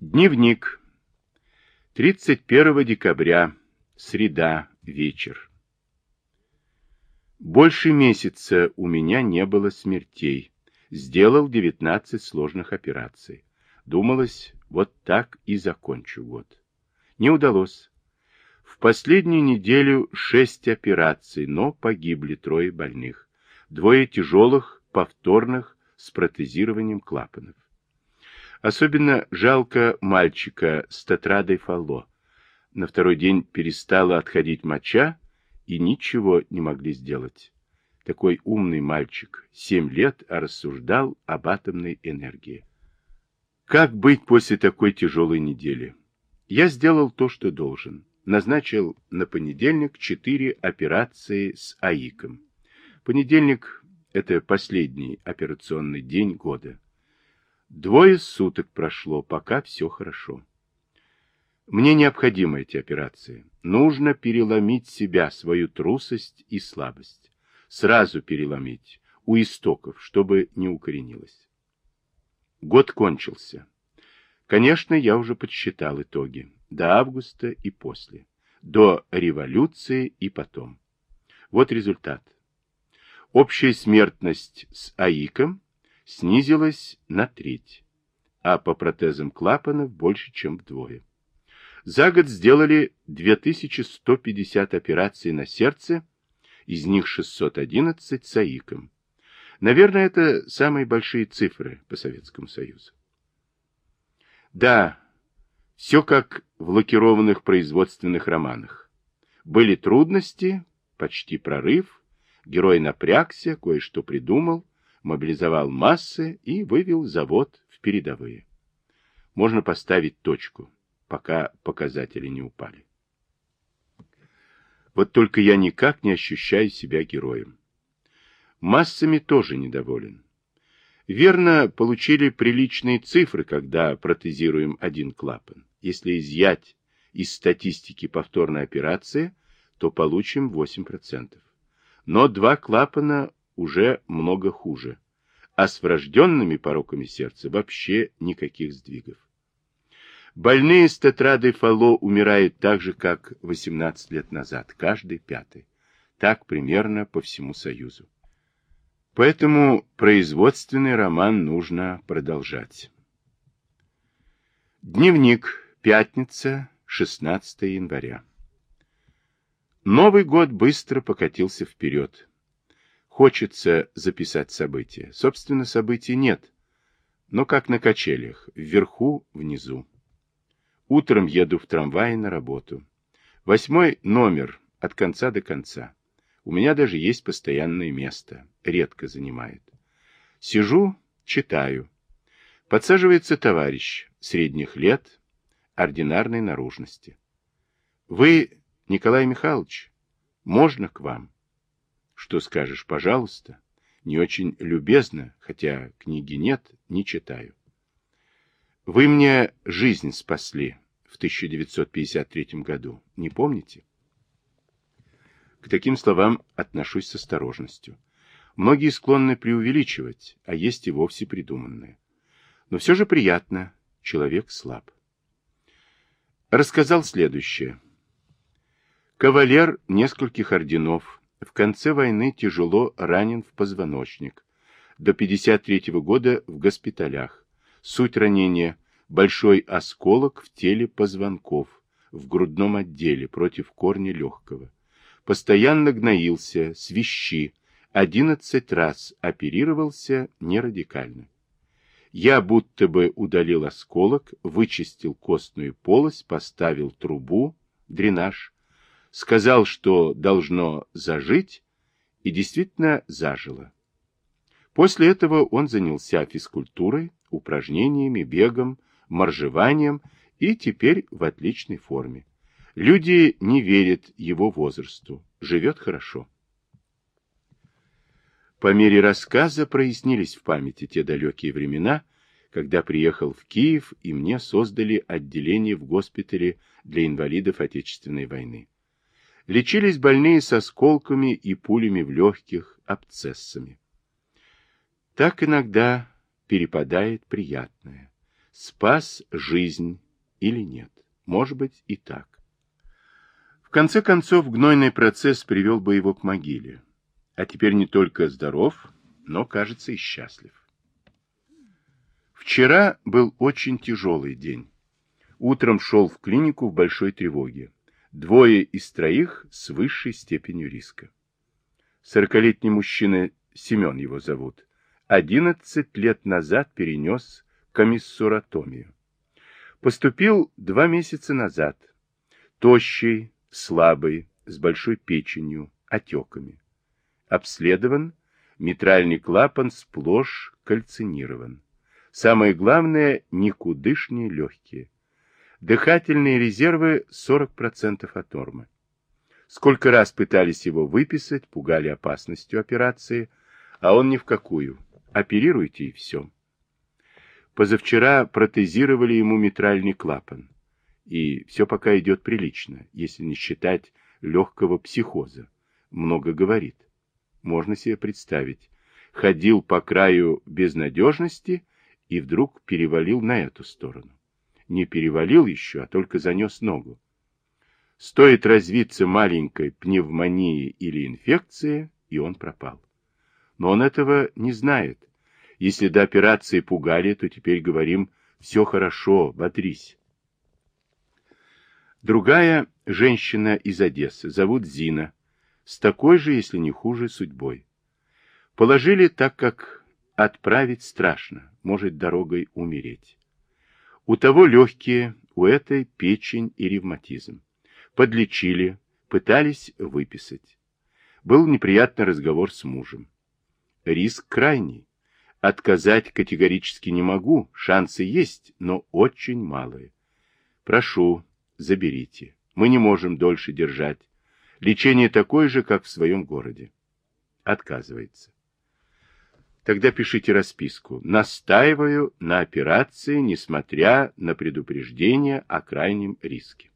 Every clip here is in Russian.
Дневник. 31 декабря. Среда. Вечер. Больше месяца у меня не было смертей. Сделал 19 сложных операций. Думалось, вот так и закончу год. Не удалось. В последнюю неделю шесть операций, но погибли трое больных. Двое тяжелых, повторных, с протезированием клапанов. Особенно жалко мальчика с тетрадой Фалло. На второй день перестала отходить моча, и ничего не могли сделать. Такой умный мальчик, семь лет, рассуждал об атомной энергии. Как быть после такой тяжелой недели? Я сделал то, что должен. Назначил на понедельник четыре операции с АИКом. Понедельник – это последний операционный день года. Двое суток прошло, пока все хорошо. Мне необходимы эти операции. Нужно переломить себя, свою трусость и слабость. Сразу переломить, у истоков, чтобы не укоренилось. Год кончился. Конечно, я уже подсчитал итоги. До августа и после. До революции и потом. Вот результат. Общая смертность с АИКом снизилась на треть, а по протезам клапанов больше, чем вдвое. За год сделали 2150 операций на сердце, из них 611 с АИКом. Наверное, это самые большие цифры по Советскому Союзу. Да, все как в лакированных производственных романах. Были трудности, почти прорыв, герой напрягся, кое-что придумал, мобилизовал массы и вывел завод в передовые. Можно поставить точку, пока показатели не упали. Вот только я никак не ощущаю себя героем. Массами тоже недоволен. Верно, получили приличные цифры, когда протезируем один клапан. Если изъять из статистики повторной операции, то получим 8%. Но два клапана уже много хуже. А с врожденными пороками сердца вообще никаких сдвигов. Больные с тетрадой Фало умирают так же, как 18 лет назад, каждый пятый. Так примерно по всему Союзу. Поэтому производственный роман нужно продолжать. Дневник. Пятница, 16 января. Новый год быстро покатился вперед. Хочется записать события. Собственно, событий нет. Но как на качелях. Вверху, внизу. Утром еду в трамвае на работу. Восьмой номер. От конца до конца. У меня даже есть постоянное место. Редко занимает. Сижу, читаю. Подсаживается товарищ. Средних лет. Ординарной наружности. Вы, Николай Михайлович, можно к вам? Что скажешь, пожалуйста? Не очень любезно, хотя книги нет, не читаю. Вы мне жизнь спасли в 1953 году, не помните? К таким словам отношусь с осторожностью. Многие склонны преувеличивать, а есть и вовсе придуманное. Но все же приятно, человек слаб. Рассказал следующее. Кавалер нескольких орденов, в конце войны тяжело ранен в позвоночник. До 53 -го года в госпиталях. Суть ранения – большой осколок в теле позвонков, в грудном отделе против корня легкого. Постоянно гноился, свищи, 11 раз оперировался нерадикально. Я будто бы удалил осколок, вычистил костную полость, поставил трубу, дренаж, сказал, что должно зажить, и действительно зажило. После этого он занялся физкультурой, упражнениями, бегом, моржеванием и теперь в отличной форме. Люди не верят его возрасту, живет хорошо. По мере рассказа прояснились в памяти те далекие времена, когда приехал в Киев и мне создали отделение в госпитале для инвалидов Отечественной войны. Лечились больные с осколками и пулями в легких, абсцессами. Так иногда перепадает приятное. спас жизнь или нет. Может быть и так. В конце концов, гнойный процесс привел бы его к могиле. А теперь не только здоров, но, кажется, и счастлив. Вчера был очень тяжелый день. Утром шел в клинику в большой тревоге. Двое из троих с высшей степенью риска. Сорокалетний мужчина, Семен его зовут, одиннадцать лет назад перенес комиссуратомию. Поступил два месяца назад. Тощий, слабый, с большой печенью, отеками. Обследован, митральный клапан сплошь кальцинирован. Самое главное, никудышнее легкие. Дыхательные резервы 40% от нормы. Сколько раз пытались его выписать, пугали опасностью операции, а он ни в какую. Оперируйте и все. Позавчера протезировали ему митральный клапан. И все пока идет прилично, если не считать легкого психоза. Много говорит. Можно себе представить. Ходил по краю безнадежности и вдруг перевалил на эту сторону. Не перевалил еще, а только занес ногу. Стоит развиться маленькой пневмонии или инфекции, и он пропал. Но он этого не знает. Если до операции пугали, то теперь говорим «все хорошо, бодрись». Другая женщина из Одессы, зовут Зина, с такой же, если не хуже, судьбой. Положили так, как Отправить страшно, может дорогой умереть. У того легкие, у этой печень и ревматизм. Подлечили, пытались выписать. Был неприятный разговор с мужем. Риск крайний. Отказать категорически не могу, шансы есть, но очень малые. Прошу, заберите. Мы не можем дольше держать. Лечение такое же, как в своем городе. Отказывается. Тогда пишите расписку. Настаиваю на операции, несмотря на предупреждение о крайнем риске.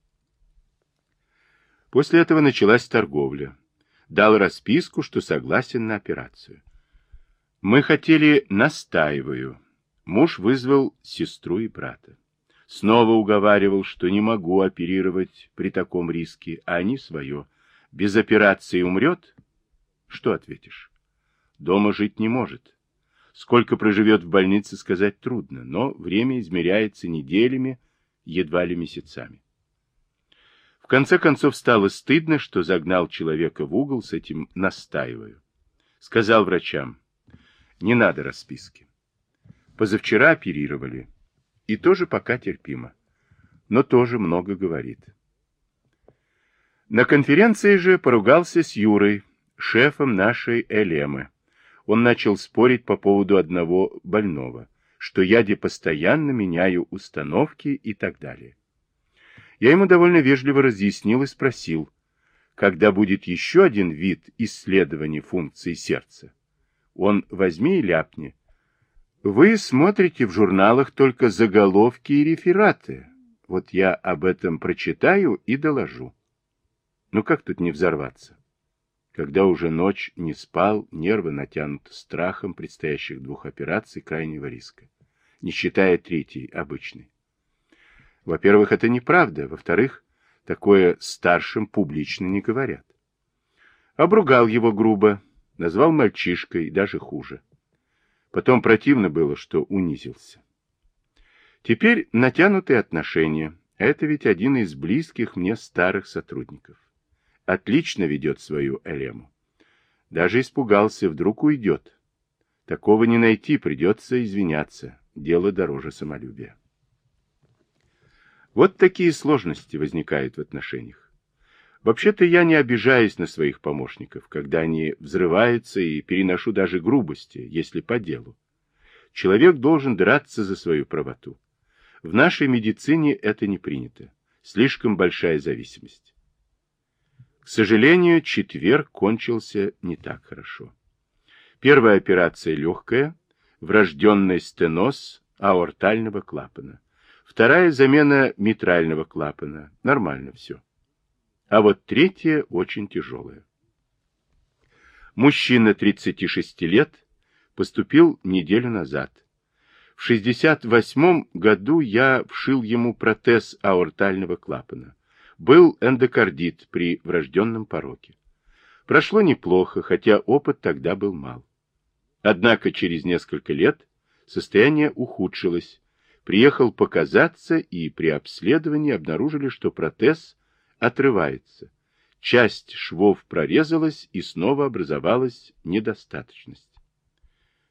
После этого началась торговля. Дал расписку, что согласен на операцию. Мы хотели «настаиваю». Муж вызвал сестру и брата. Снова уговаривал, что не могу оперировать при таком риске, а они свое. Без операции умрет? Что ответишь? Дома жить не может. Сколько проживет в больнице, сказать трудно, но время измеряется неделями, едва ли месяцами. В конце концов стало стыдно, что загнал человека в угол с этим настаиваю. Сказал врачам, не надо расписки. Позавчера оперировали, и тоже пока терпимо, но тоже много говорит. На конференции же поругался с Юрой, шефом нашей Элемы он начал спорить по поводу одного больного, что я постоянно меняю установки и так далее. Я ему довольно вежливо разъяснил и спросил, когда будет еще один вид исследования функции сердца. Он возьми и ляпни. Вы смотрите в журналах только заголовки и рефераты. Вот я об этом прочитаю и доложу. Ну как тут не взорваться? Когда уже ночь не спал, нервы натянуты страхом предстоящих двух операций крайнего риска, не считая третьей, обычной. Во-первых, это неправда. Во-вторых, такое старшим публично не говорят. Обругал его грубо, назвал мальчишкой, даже хуже. Потом противно было, что унизился. Теперь натянутые отношения. Это ведь один из близких мне старых сотрудников отлично ведет свою Элему. Даже испугался, вдруг уйдет. Такого не найти, придется извиняться. Дело дороже самолюбия. Вот такие сложности возникают в отношениях. Вообще-то я не обижаюсь на своих помощников, когда они взрываются и переношу даже грубости, если по делу. Человек должен драться за свою правоту. В нашей медицине это не принято. Слишком большая зависимость. К сожалению, четверг кончился не так хорошо. Первая операция легкая, врожденный стеноз аортального клапана. Вторая замена митрального клапана. Нормально все. А вот третья очень тяжелая. Мужчина 36 лет поступил неделю назад. В 68 году я вшил ему протез аортального клапана. Был эндокардит при врожденном пороке. Прошло неплохо, хотя опыт тогда был мал. Однако через несколько лет состояние ухудшилось. Приехал показаться, и при обследовании обнаружили, что протез отрывается. Часть швов прорезалась, и снова образовалась недостаточность.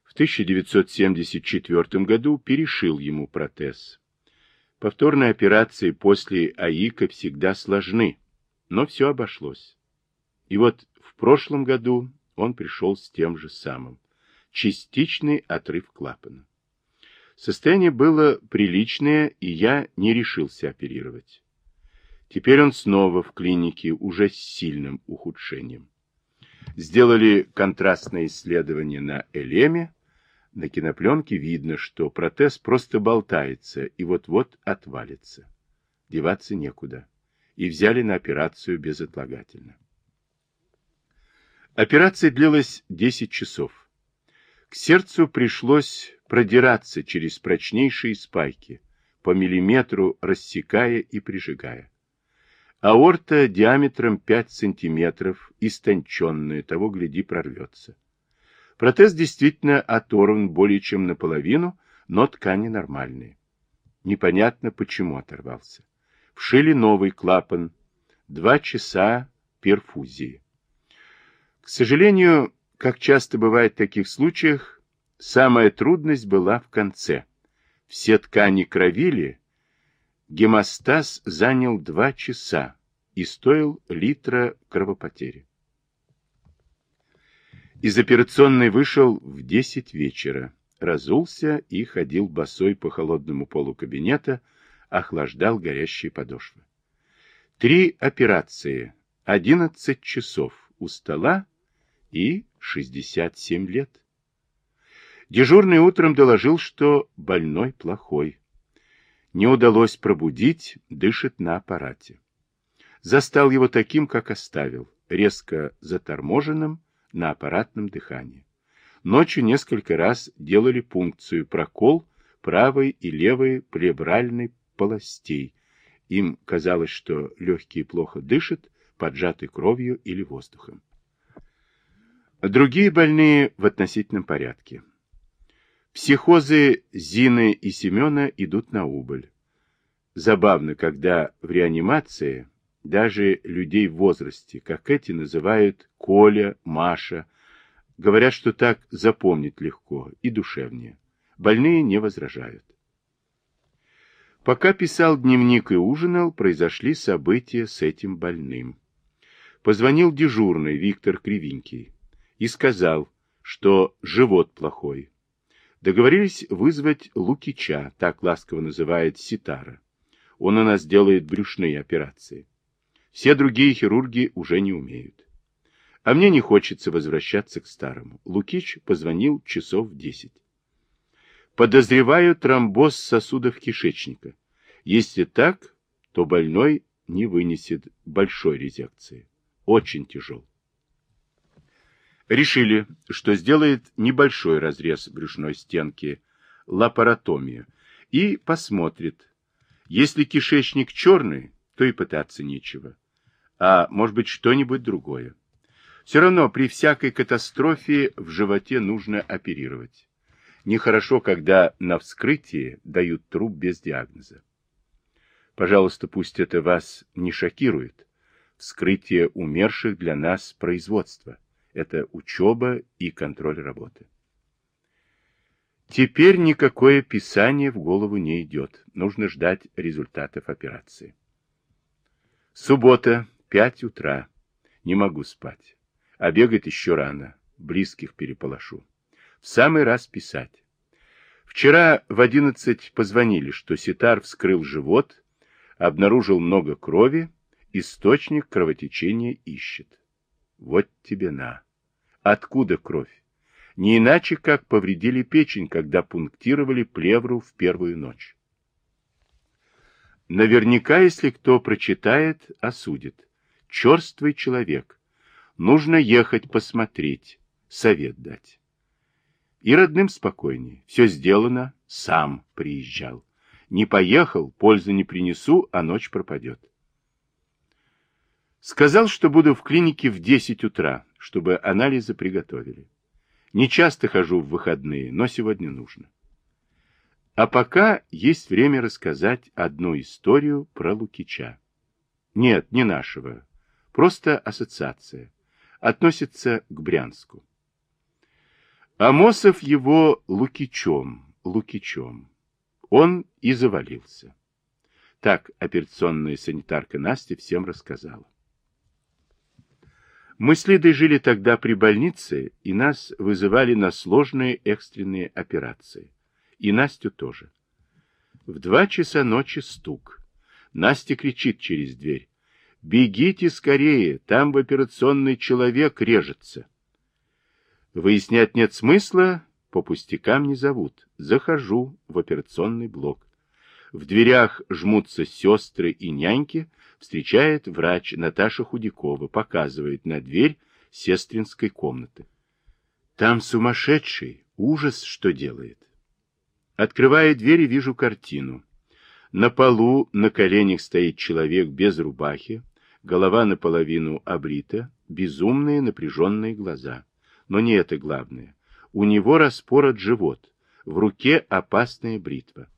В 1974 году перешил ему протез. Повторные операции после АИКа всегда сложны, но все обошлось. И вот в прошлом году он пришел с тем же самым. Частичный отрыв клапана. Состояние было приличное, и я не решился оперировать. Теперь он снова в клинике, уже с сильным ухудшением. Сделали контрастное исследование на элеме, на кинопленке видно, что протез просто болтается и вот-вот отвалится. Деваться некуда. И взяли на операцию безотлагательно. Операция длилась 10 часов. К сердцу пришлось продираться через прочнейшие спайки, по миллиметру рассекая и прижигая. Аорта диаметром 5 сантиметров, истонченная, того гляди прорвется. Протез действительно оторван более чем наполовину, но ткани нормальные. Непонятно, почему оторвался. Вшили новый клапан. Два часа перфузии. К сожалению, как часто бывает в таких случаях, самая трудность была в конце. Все ткани кровили, гемостаз занял два часа и стоил литра кровопотери. Из операционной вышел в десять вечера, разулся и ходил босой по холодному полу кабинета, охлаждал горящие подошвы. Три операции, одиннадцать часов у стола и шестьдесят семь лет. Дежурный утром доложил, что больной плохой. Не удалось пробудить, дышит на аппарате. Застал его таким, как оставил, резко заторможенным, на аппаратном дыхании. Ночью несколько раз делали пункцию, прокол правой и левой плевральной полостей. Им казалось, что легкие плохо дышат, поджаты кровью или воздухом. Другие больные в относительном порядке. Психозы Зины и Семена идут на убыль. Забавно, когда в реанимации даже людей в возрасте, как эти называют Коля, Маша, говорят, что так запомнить легко и душевнее. Больные не возражают. Пока писал дневник и ужинал, произошли события с этим больным. Позвонил дежурный Виктор Кривенький и сказал, что живот плохой. Договорились вызвать Лукича, так ласково называет Ситара. Он у нас делает брюшные операции. Все другие хирурги уже не умеют. А мне не хочется возвращаться к старому. Лукич позвонил часов в десять. Подозреваю тромбоз сосудов кишечника. Если так, то больной не вынесет большой резекции. Очень тяжел. Решили, что сделает небольшой разрез брюшной стенки, лапаротомию, и посмотрит. Если кишечник черный, то и пытаться нечего а может быть что-нибудь другое. Все равно при всякой катастрофе в животе нужно оперировать. Нехорошо, когда на вскрытии дают труп без диагноза. Пожалуйста, пусть это вас не шокирует. Вскрытие умерших для нас производство. Это учеба и контроль работы. Теперь никакое писание в голову не идет. Нужно ждать результатов операции. Суббота, Пять утра. Не могу спать. А бегать еще рано. Близких переполошу. В самый раз писать. Вчера в одиннадцать позвонили, что Ситар вскрыл живот, обнаружил много крови, источник кровотечения ищет. Вот тебе на. Откуда кровь? Не иначе, как повредили печень, когда пунктировали плевру в первую ночь. Наверняка, если кто прочитает, осудит черствый человек. Нужно ехать посмотреть, совет дать. И родным спокойнее. Все сделано, сам приезжал. Не поехал, пользы не принесу, а ночь пропадет. Сказал, что буду в клинике в 10 утра, чтобы анализы приготовили. Не часто хожу в выходные, но сегодня нужно. А пока есть время рассказать одну историю про Лукича. Нет, не нашего. Просто ассоциация. Относится к Брянску. Амосов его Лукичом, Лукичом. Он и завалился. Так операционная санитарка Настя всем рассказала. Мы с Лидой жили тогда при больнице, и нас вызывали на сложные экстренные операции. И Настю тоже. В два часа ночи стук. Настя кричит через дверь. «Бегите скорее, там в операционный человек режется». Выяснять нет смысла, по пустякам не зовут. Захожу в операционный блок. В дверях жмутся сестры и няньки, встречает врач Наташа Худякова, показывает на дверь сестринской комнаты. Там сумасшедший, ужас, что делает. Открывая дверь вижу картину. На полу на коленях стоит человек без рубахи, голова наполовину обрита, безумные напряженные глаза. Но не это главное. У него распорот живот, в руке опасная бритва.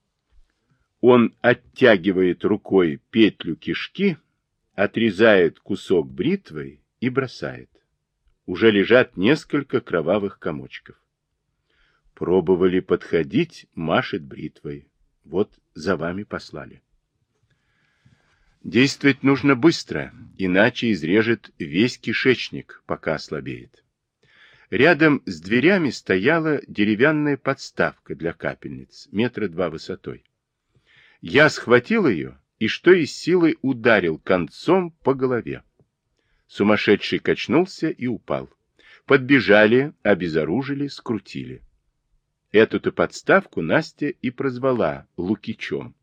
Он оттягивает рукой петлю кишки, отрезает кусок бритвой и бросает. Уже лежат несколько кровавых комочков. Пробовали подходить, машет бритвой. Вот за вами послали. Действовать нужно быстро, иначе изрежет весь кишечник, пока ослабеет. Рядом с дверями стояла деревянная подставка для капельниц, метра два высотой. Я схватил ее и что из силы ударил концом по голове. Сумасшедший качнулся и упал. Подбежали, обезоружили, скрутили. Эту-то подставку Настя и прозвала Лукичом.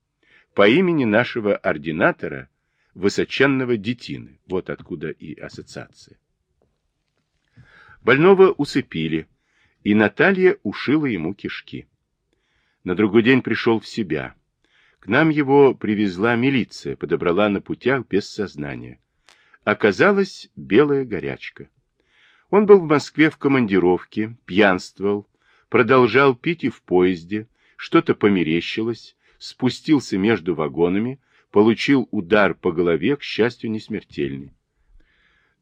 По имени нашего ординатора, высоченного детины. Вот откуда и ассоциация. Больного усыпили, и Наталья ушила ему кишки. На другой день пришел в себя. К нам его привезла милиция, подобрала на путях без сознания. Оказалась белая горячка. Он был в Москве в командировке, пьянствовал, продолжал пить и в поезде, что-то померещилось, спустился между вагонами, получил удар по голове, к счастью, не смертельный.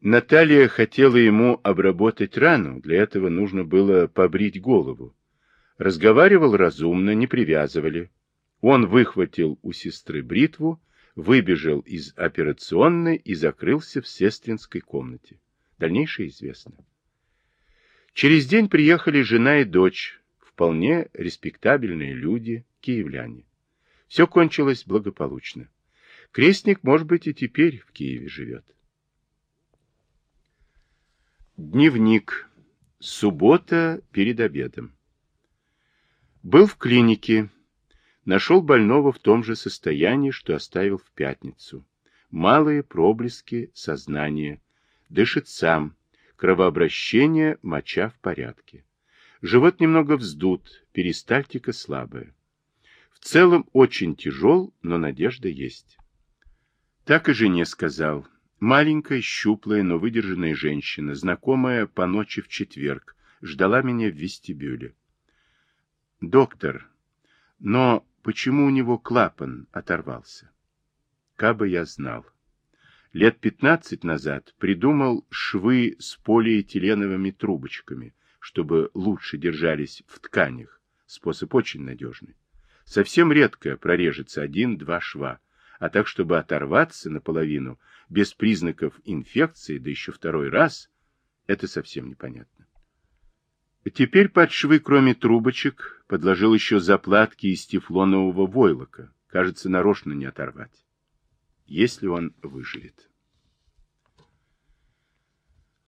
Наталья хотела ему обработать рану, для этого нужно было побрить голову. Разговаривал разумно, не привязывали. Он выхватил у сестры бритву, выбежал из операционной и закрылся в сестринской комнате. Дальнейшее известно. Через день приехали жена и дочь, вполне респектабельные люди, киевляне. Все кончилось благополучно. Крестник, может быть, и теперь в Киеве живет. Дневник. Суббота перед обедом. Был в клинике. Нашел больного в том же состоянии, что оставил в пятницу. Малые проблески сознания. Дышит сам Кровообращение, моча в порядке. Живот немного вздут, перистальтика слабая. В целом очень тяжел, но надежда есть. Так и жене сказал. Маленькая, щуплая, но выдержанная женщина, знакомая по ночи в четверг, ждала меня в вестибюле. «Доктор, но почему у него клапан оторвался?» Кабы я знал лет пятнадцать назад придумал швы с полиэтиленовыми трубочками, чтобы лучше держались в тканях. Способ очень надежный. Совсем редко прорежется один-два шва, а так, чтобы оторваться наполовину, без признаков инфекции, да еще второй раз, это совсем непонятно. Теперь под швы, кроме трубочек, подложил еще заплатки из тефлонового войлока. Кажется, нарочно не оторвать если он выживет.